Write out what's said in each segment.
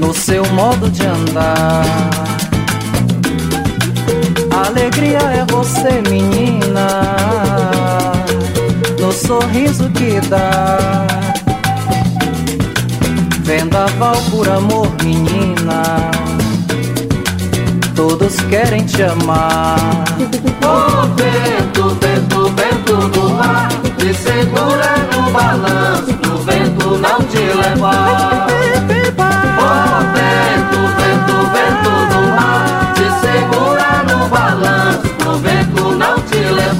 no seu modo de andar. Alegria é você, menina, no sorriso que dá. Vendaval por amor, menina. Todos querem te amar. Oh, vento, vento, vento do mar, te segura no balanço, pro vento não te levar.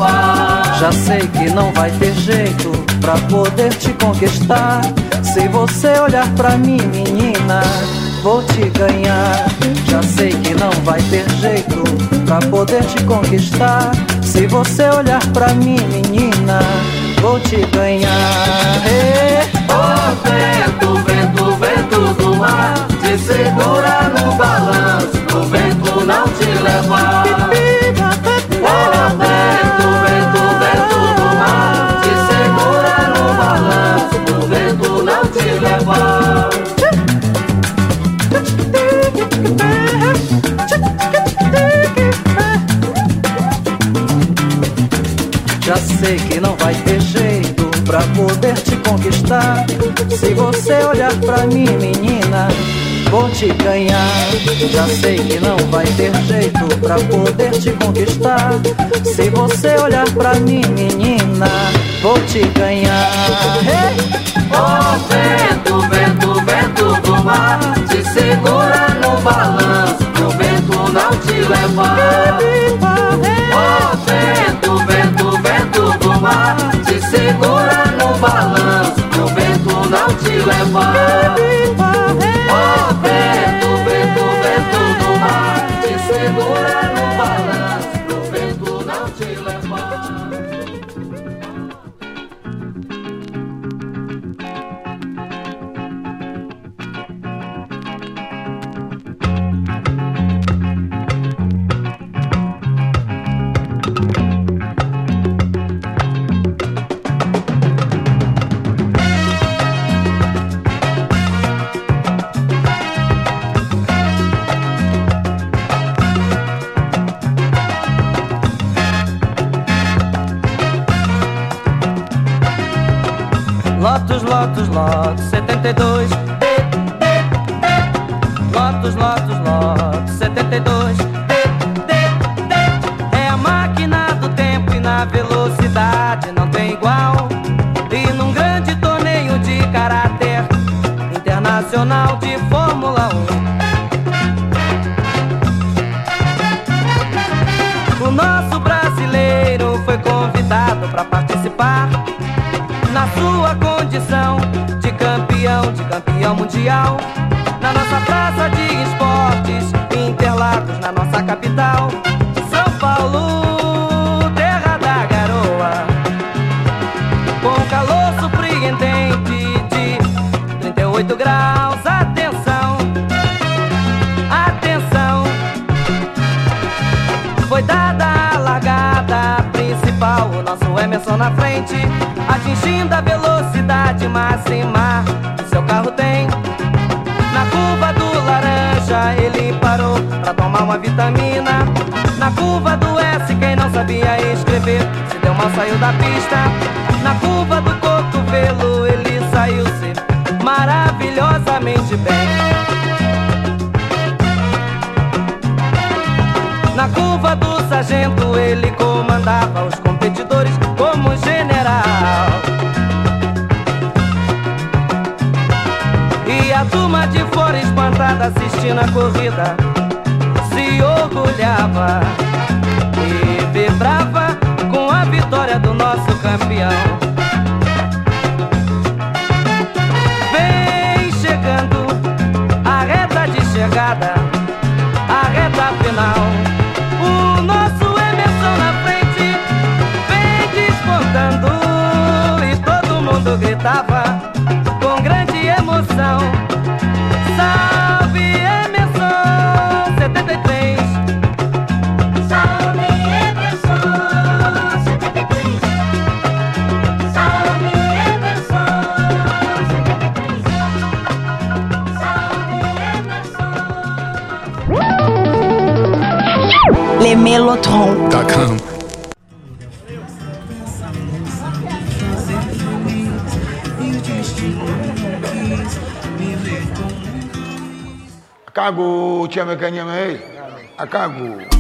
Já sei que não vai ter jeito pra poder te conquistar. Se você olhar pra mim, menina, vou te ganhar. Já sei que não vai ter jeito pra poder te conquistar. Se você olhar pra mim, menina, vou te ganhar. Hey. Oh, vento, vento, vento do mar, te segura no balanço, pro vento não te levar. Sei que não vai ter jeito pra poder te conquistar. Se você olhar pra mim, menina, vou te ganhar. Já sei que não vai ter jeito pra poder te conquistar. Se você olhar pra mim, menina, vou te ganhar. Hey! Oh, vento, vento, vento do mar, te segura no balanço, pro vento não te levar. Oh, vento, te uma vitamina. Na curva do S quem não sabia escrever se deu mal saiu da pista. Na curva do cotovelo ele saiu-se maravilhosamente bem. Na curva do sargento ele comandava os competidores como general. E a turma de fora espantada assistindo a corrida orgulhava e vibrava com a vitória do nosso campeão. Mellotron.com. Tá, Akago, chama que é Akago.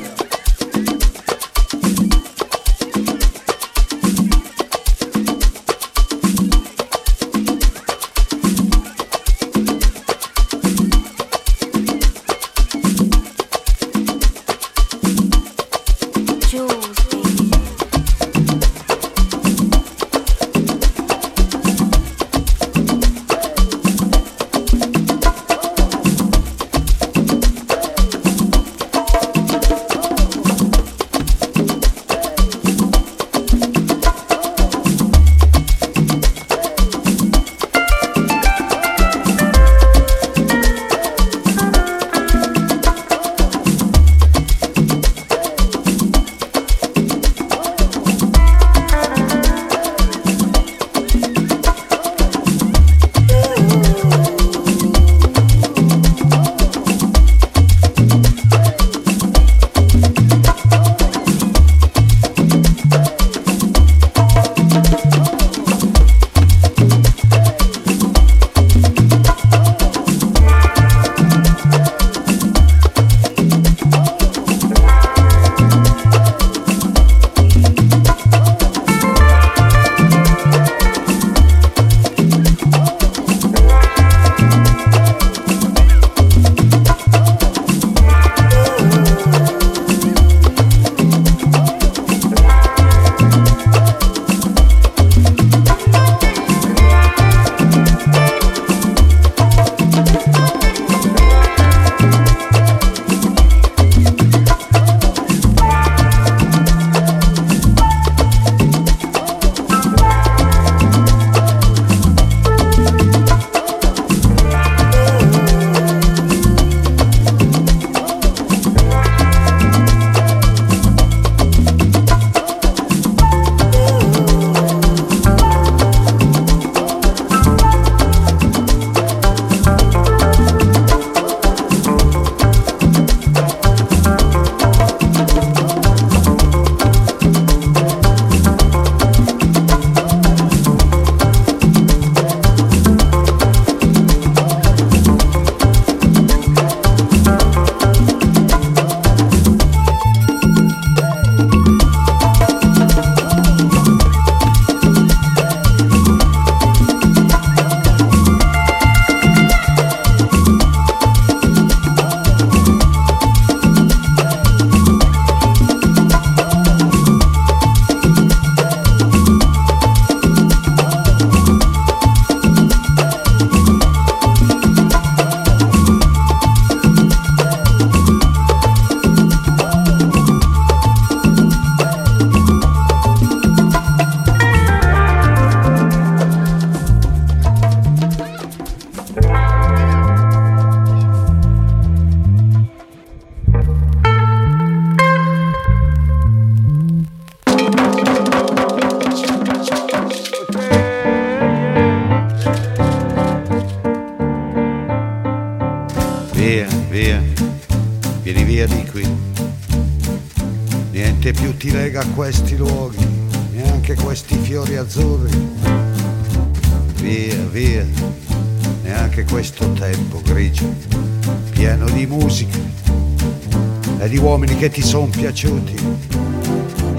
Son.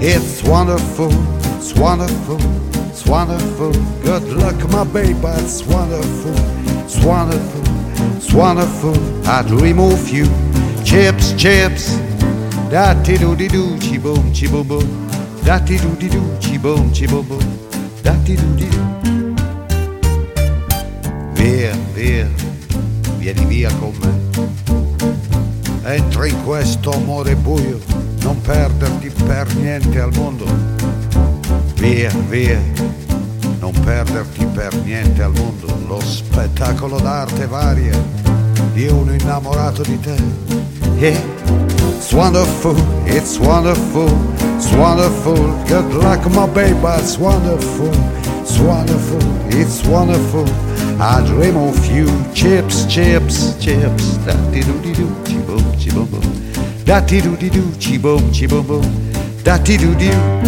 It's wonderful, it's wonderful, it's wonderful. Good luck, my baby, it's wonderful, it's wonderful, it's wonderful. I'd remove you. Chips, chips. Da ti do di do, chi boom, chi boom boom. Da ti do di do, chi boom, chi boom boom. Da ti do di do. Via, via, vieni via con me Entra in questo amore buio, non perderti per niente al mondo. Via, via, non perderti per niente al mondo. Lo spettacolo d'arte varia di uno innamorato di te. Yeah. It's wonderful, it's wonderful, it's wonderful. Good luck, my baby, it's wonderful, it's wonderful, it's wonderful. I dream of you, chips, chips, chips. Da di do di do, chi boom, chi boom boom. da ti do di do, chi boom, chi boom boom, da ti do di do.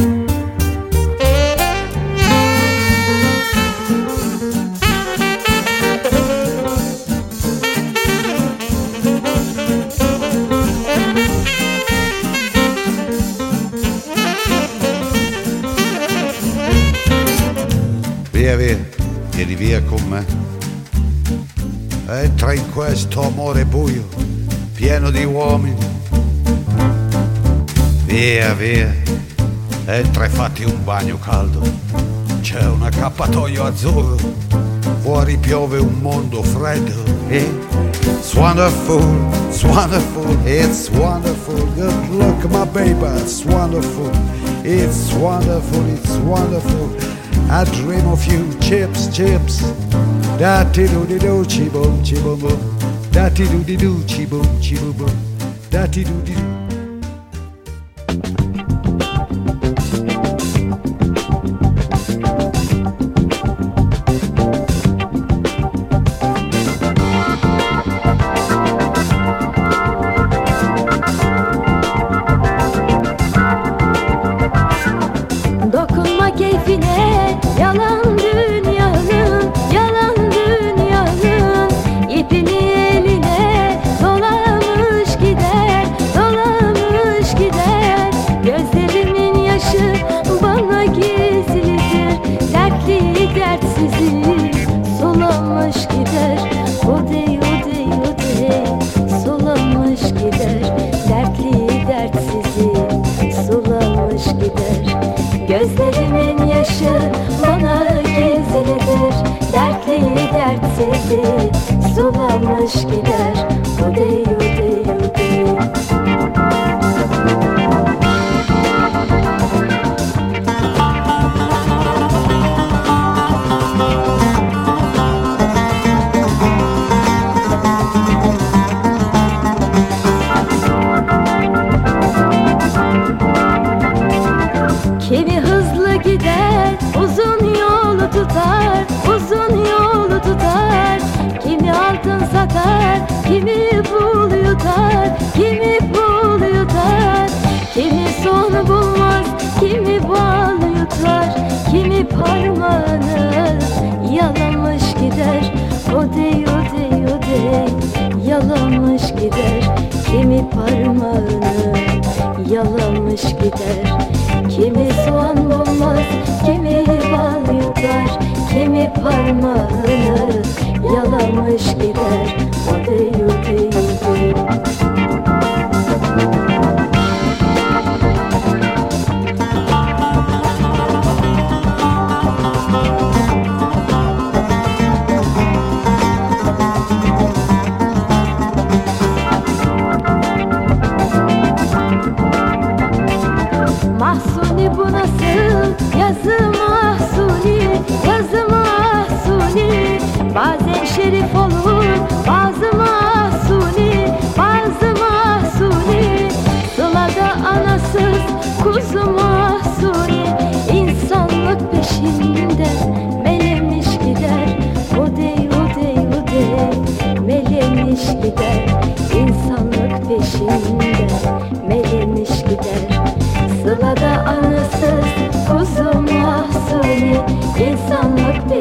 Via, via, vieni via con me. Entra in questo amore buio, pieno di uomini. Via, via, entra e fatti un bagno caldo. C'è un accappatoio azzurro, fuori piove un mondo freddo. It's wonderful, it's wonderful, it's wonderful. Good look, my baby, it's wonderful. It's wonderful, it's wonderful. I dream of you, chips, chips. Da ti do di do, chi boom, chi boom boom. Da ti do di do, chi boom, chi boom boom. Da ti do di do.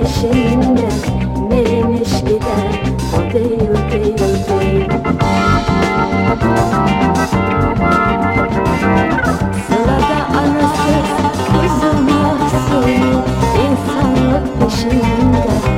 peşinden Neymiş gider. Okey okey okey Sırada anasız Kızım Mahsuni İnsanlık peşinden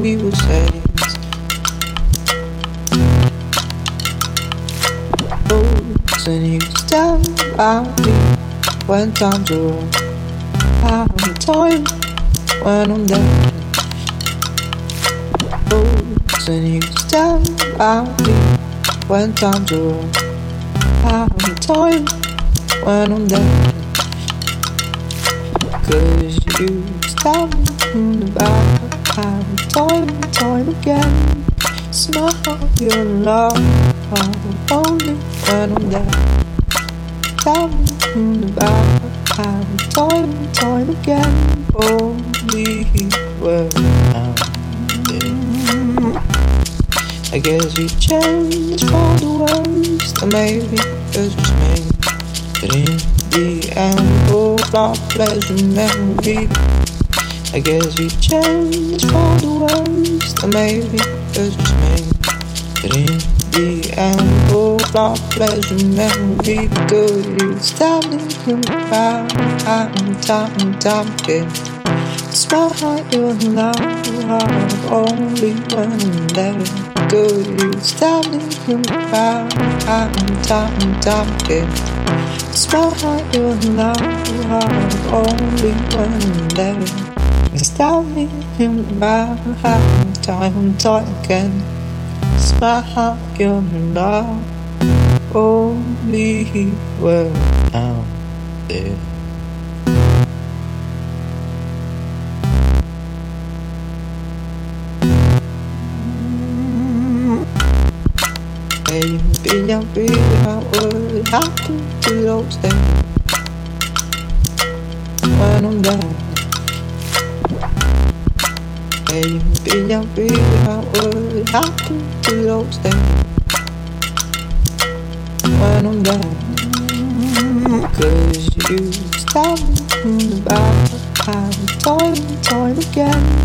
we were saved. And you about me when times wrong. I'm time when I'm down. And you about me when times wrong. I'm time when I'm down. Cause you tell me about time, time and time again. Smile your love, I'm only when I'm there. Tell me about time, time and time again. Only when I'm there. I guess you changed for the worst, or maybe it's just me. But in the end, all our pleasure memory. I guess you changed for the worst, or maybe it's just me. But in the end, all our pleasure memory good. You stop me about time, time, time again. Smile like you're love, only when I'm there. Good, you stop me about time, time, time again. Smile like you're love, only when I'm there. About how time again. Smile your love only well out there. Baby, I'm feeling I would have to those things when I'm down. Maybe I feel I would have to do those things when I'm down. Cause you stop me about how time and time again.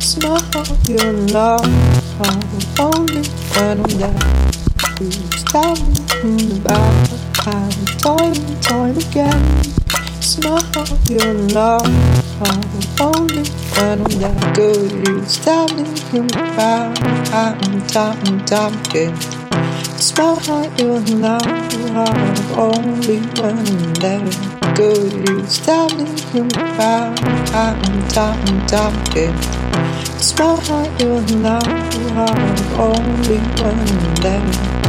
Smile your love only when I'm down. You stop me about how time and time again. Smile your love only when I'm that good. You stop me about time, time, time again. Smile like your love only I'm that good. You stop me about time, time, time again. Smile like your love only when I'm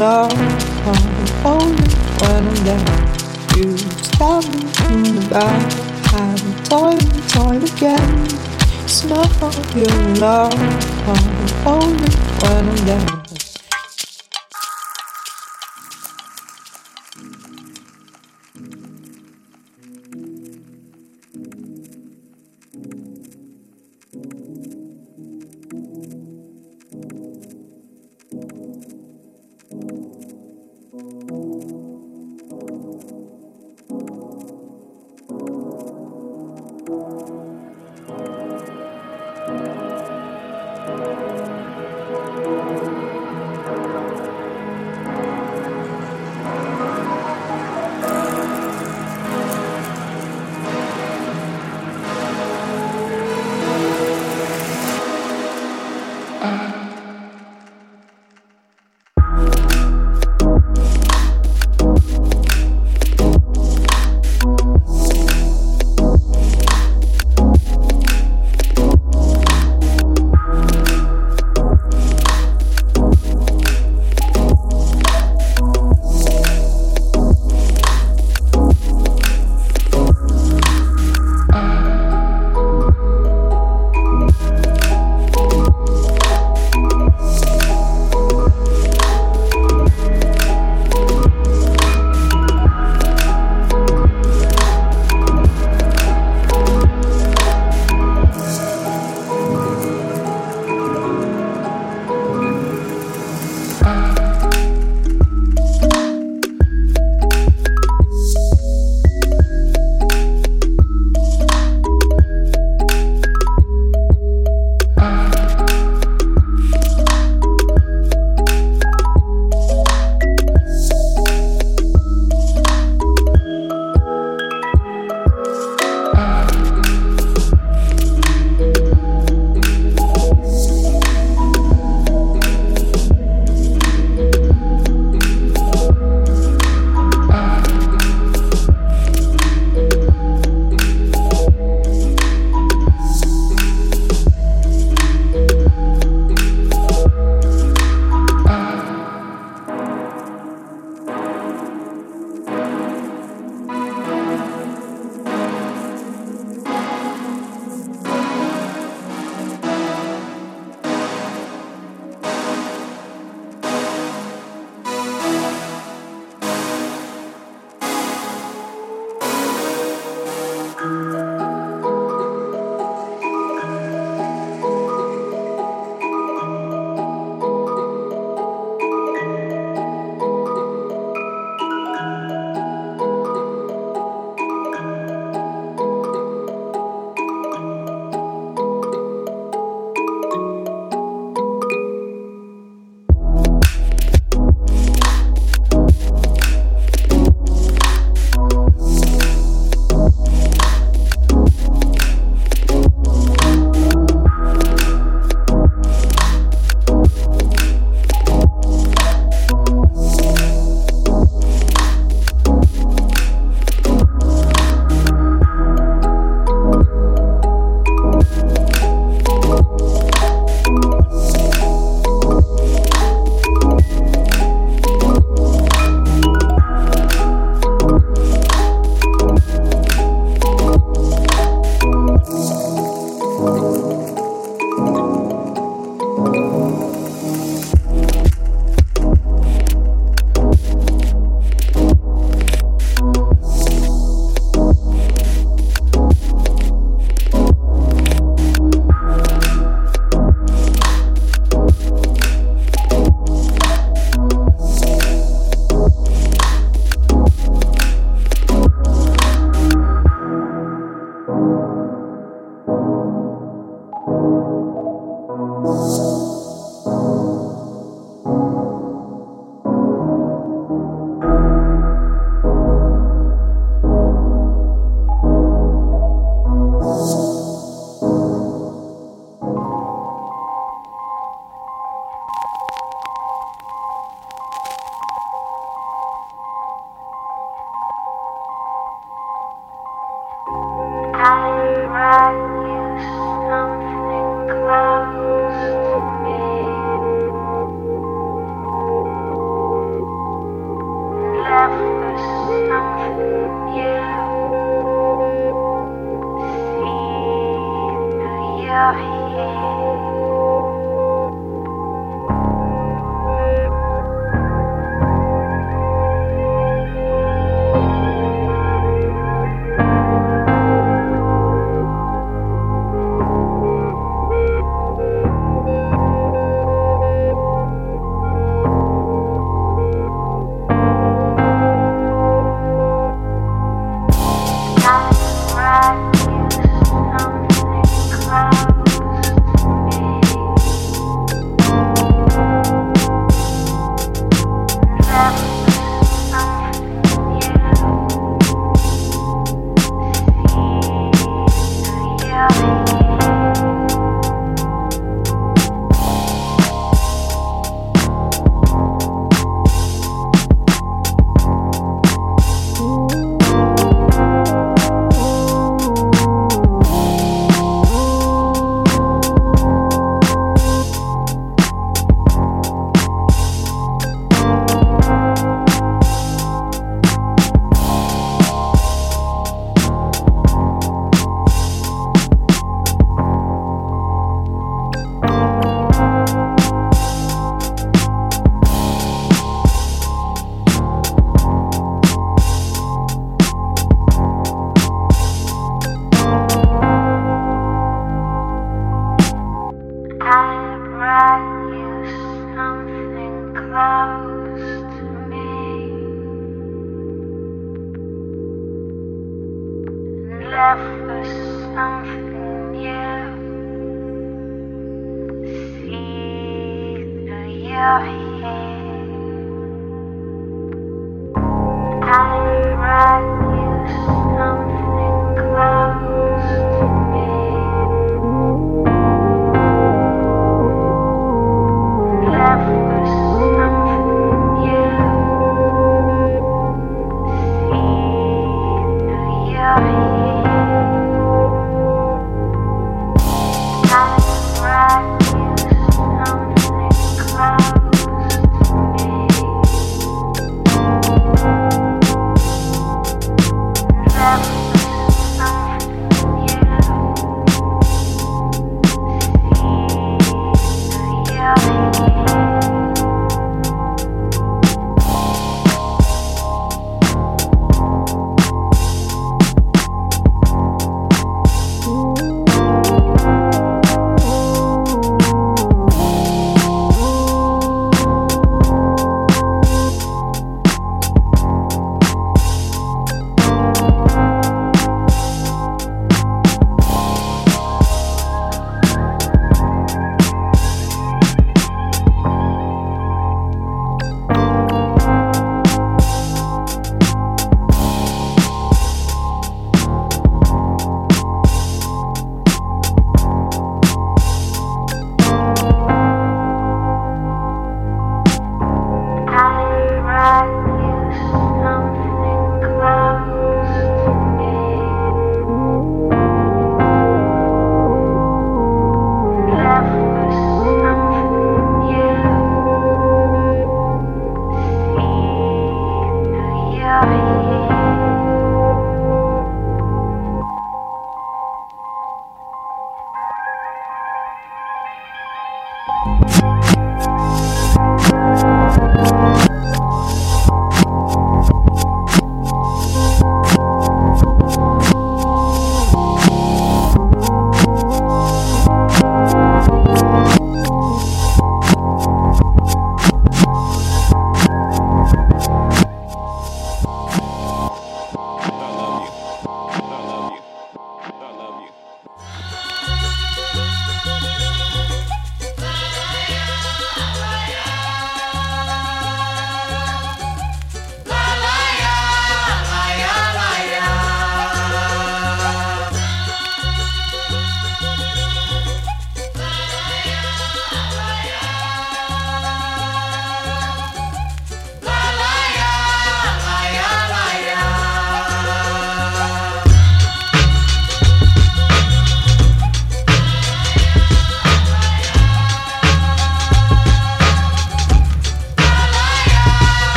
Love only when I'm there. You tell me about how time and time again. Smell your love only when I'm down. Something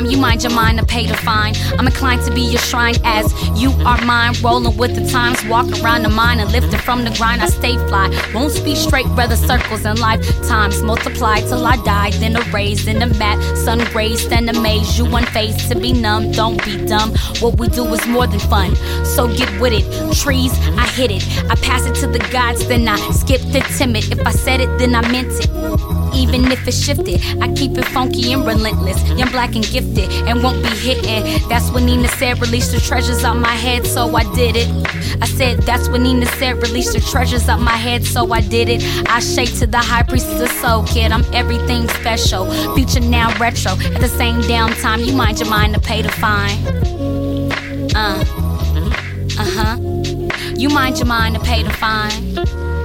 time, you mind your mind to pay the fine. I'm inclined to be your shrine as you are mine. Rolling with the times, walk around the mind and lift it from the grind. I stay fly. Won't speak straight, brother. Circles and lifetimes multiply till I die. Then erased in the mat, sun rays and amaze you unfazed to be numb. Don't be dumb. What we do is more than fun. So get with it. Trees, I hit it. I pass it to the gods, then I skip the timid. If I said it, then I meant it. Even if it's shifted, I keep it funky and relentless. Young, black, and gifted, and won't be hitting. That's when Nina said, release the treasures out my head, so I did it. I said, that's when Nina said, release the treasures out my head, so I did it. I shake to the high priestess of soul, kid. I'm everything special. Future now retro. At the same damn time, you mind your mind to pay the fine. Uh. Uh huh. You mind your mind to pay the fine.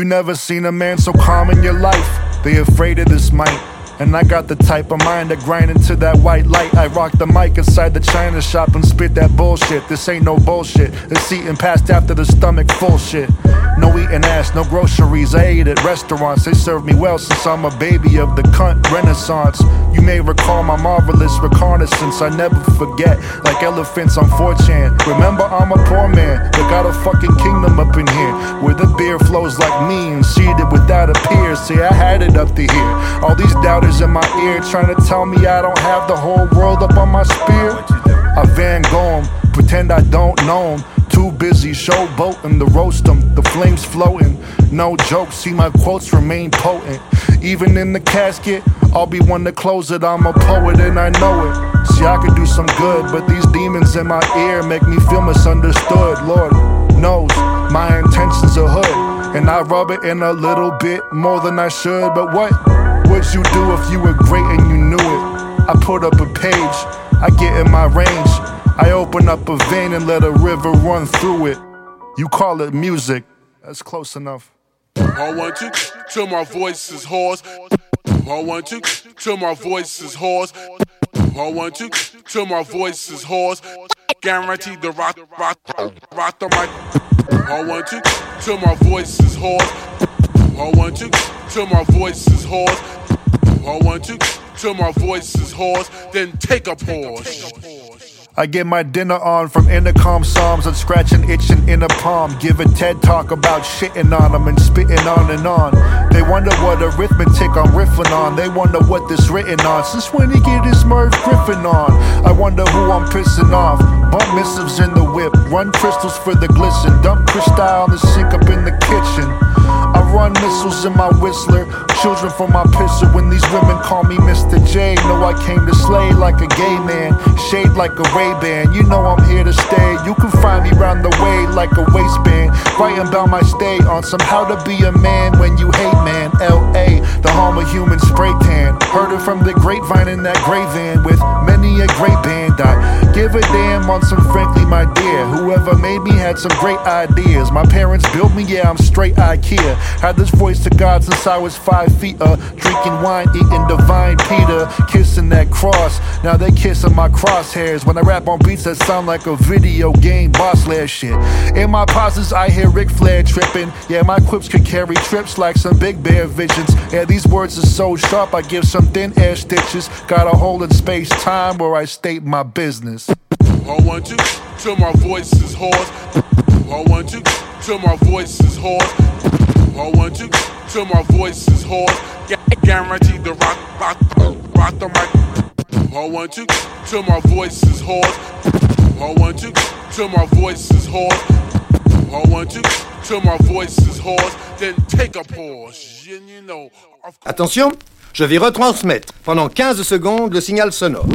You never seen a man so calm in your life. They afraid of this might. And I got the type of mind that grind into that white light. I rock the mic inside the china shop and spit that bullshit. This ain't no bullshit. It's eating past after the stomach full shit. No eating ass, no groceries. I ate at restaurants. They served me well since I'm a baby of the cunt renaissance. You may recall my marvelous reconnaissance. I never forget, like elephants on 4chan. Remember, I'm a poor man, but got a fucking kingdom up in here. Where the beer flows like me and seated without a peer. See, I had it up to here. All these doubters in my ear trying to tell me I don't have the whole world up on my spear. I Van Gogh pretend I don't know 'em. Too busy showboating to roast 'em, the flames floating. No joke, see my quotes remain potent. Even in the casket, I'll be one to close it. I'm a poet and I know it. See, I could do some good, but these demons in my ear make me feel misunderstood. Lord knows my intentions are hood, and I rub it in a little bit more than I should. But what would you do if you were great and you knew it? I put up a page, I get in my range. I open up a vein and let a river run through it. You call it music, that's close enough. I want you till my voice is hoarse. I want you till my voice is hoarse. I want you till my voice is hoarse. Guaranteed to rock, rock, rock the mic. I want you till my voice is hoarse. I want you till my voice is hoarse. I want you till my voice is hoarse. Then take a pause. I get my dinner on from intercom psalms and scratching itching in a palm. Give a TED talk about shitting on them and spitting on and on. They wonder what arithmetic I'm riffing on. They wonder what this written on. Since when he get his Merv Griffin on? I wonder who I'm pissing off. Bump missives in the whip. Run crystals for the glisten. Dump crystal on the sink up in the kitchen. Run missiles in my whistler. Children for my pistol. When these women call me Mr. J, know I came to slay like a gay man. Shade like a Ray Ban. You know I'm here to stay. You can find me round the way like a waistband. Writing about my stay on some how to be a man when you hate man. L.A. The home of human spray tan. Heard it from the grapevine in that gray van with many a great band. I give a damn on some frankly, my dear. Whoever made me had some great ideas. My parents built me, yeah, I'm straight IKEA. Had this voice to God since I was five feet. Uh, drinking wine, eating divine Peter, kissing that cross. Now they kissing my crosshairs when I rap on beats that sound like a video game boss lair shit. In my pauses, I hear Ric Flair tripping. Yeah, my quips could carry trips like some big bear visions. Yeah, these words are so sharp, I give some thin air stitches. Got a hole in space time where I state my business. I want you till my voice is hoarse. I want you till my voice is hoarse. I want you? Till my voice is hoarse. Gu- Guaranteed to rock, rock, rock the mic. I want you? Till my voice is hoarse. I want you? Till my voice is hoarse. I want you? Till my voice is hoarse. Then take a pause. You, you know. Attention, je vais retransmettre pendant 15 secondes le signal sonore.